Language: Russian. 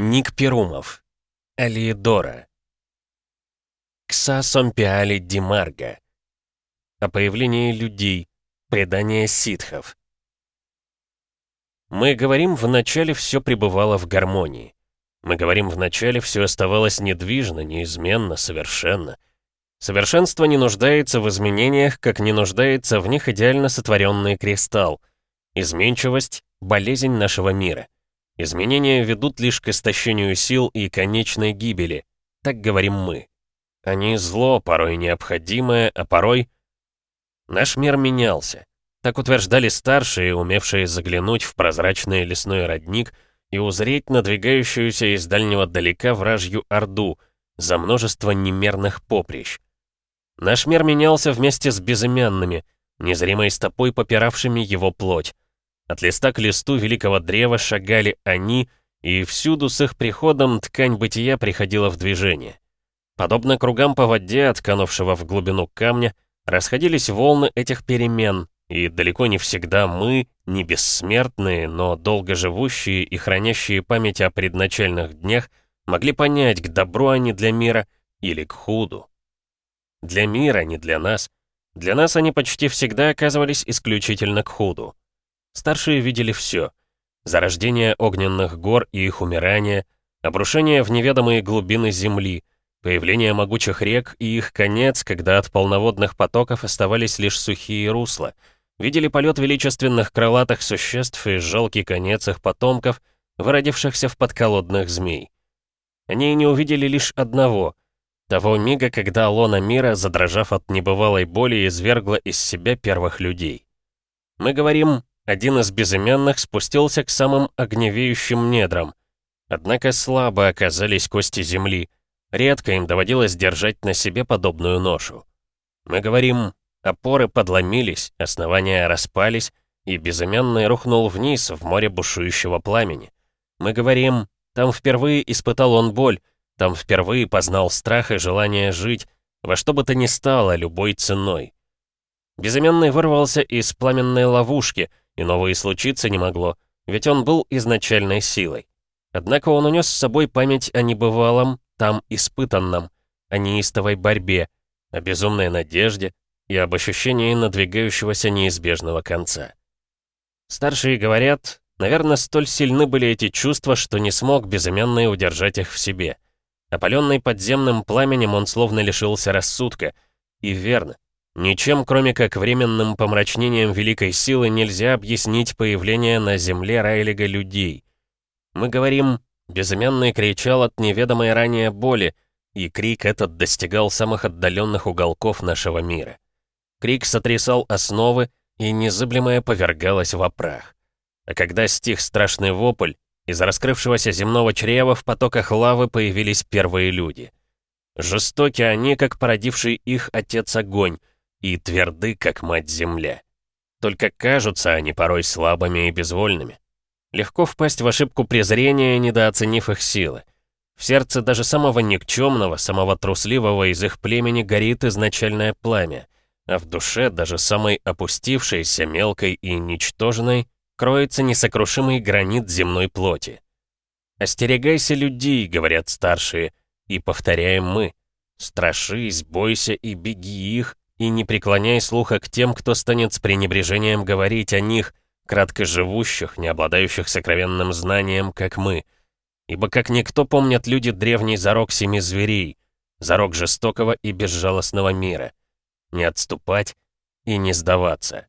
Ник Перумов. Алиедора. Кса Сомпиали Димарга. О появлении людей. Предание ситхов. Мы говорим, вначале все пребывало в гармонии. Мы говорим, вначале все оставалось недвижно, неизменно, совершенно. Совершенство не нуждается в изменениях, как не нуждается в них идеально сотворенный кристалл. Изменчивость — болезнь нашего мира. Изменения ведут лишь к истощению сил и конечной гибели. Так говорим мы. Они зло, порой необходимое, а порой... Наш мир менялся. Так утверждали старшие, умевшие заглянуть в прозрачный лесной родник и узреть надвигающуюся из дальнего далека вражью орду за множество немерных поприщ. Наш мир менялся вместе с безымянными, незримой стопой попиравшими его плоть. От листа к листу великого древа шагали они, и всюду с их приходом ткань бытия приходила в движение. Подобно кругам по воде, отканувшего в глубину камня, расходились волны этих перемен, и далеко не всегда мы, не бессмертные, но долго живущие и хранящие память о предначальных днях, могли понять, к добру они для мира или к худу. Для мира, не для нас. Для нас они почти всегда оказывались исключительно к худу. Старшие видели все. Зарождение огненных гор и их умирание, обрушение в неведомые глубины земли, появление могучих рек и их конец, когда от полноводных потоков оставались лишь сухие русла. Видели полет величественных крылатых существ и жалкий конец их потомков, выродившихся в подколодных змей. Они не увидели лишь одного — того мига, когда лона мира, задрожав от небывалой боли, извергла из себя первых людей. Мы говорим один из безымянных спустился к самым огневеющим недрам. Однако слабо оказались кости земли. Редко им доводилось держать на себе подобную ношу. Мы говорим, опоры подломились, основания распались, и безымянный рухнул вниз в море бушующего пламени. Мы говорим, там впервые испытал он боль, там впервые познал страх и желание жить, во что бы то ни стало, любой ценой. Безымянный вырвался из пламенной ловушки — Иного и случиться не могло, ведь он был изначальной силой. Однако он унес с собой память о небывалом, там испытанном, о неистовой борьбе, о безумной надежде и об ощущении надвигающегося неизбежного конца. Старшие говорят, наверное, столь сильны были эти чувства, что не смог безымянный удержать их в себе. Опаленный подземным пламенем он словно лишился рассудка. И верно, Ничем, кроме как временным помрачнением великой силы, нельзя объяснить появление на земле Райлига людей. Мы говорим, безымянный кричал от неведомой ранее боли, и крик этот достигал самых отдаленных уголков нашего мира. Крик сотрясал основы, и незыблемое повергалось в прах. А когда стих страшный вопль, из раскрывшегося земного чрева в потоках лавы появились первые люди. Жестоки они, как породивший их отец огонь, и тверды, как мать-земля. Только кажутся они порой слабыми и безвольными. Легко впасть в ошибку презрения, недооценив их силы. В сердце даже самого никчемного, самого трусливого из их племени горит изначальное пламя, а в душе даже самой опустившейся, мелкой и ничтожной кроется несокрушимый гранит земной плоти. «Остерегайся людей», — говорят старшие, и повторяем мы. «Страшись, бойся и беги их, и не преклоняй слуха к тем, кто станет с пренебрежением говорить о них, краткоживущих, не обладающих сокровенным знанием, как мы. Ибо как никто помнят люди древний зарок семи зверей, зарок жестокого и безжалостного мира. Не отступать и не сдаваться.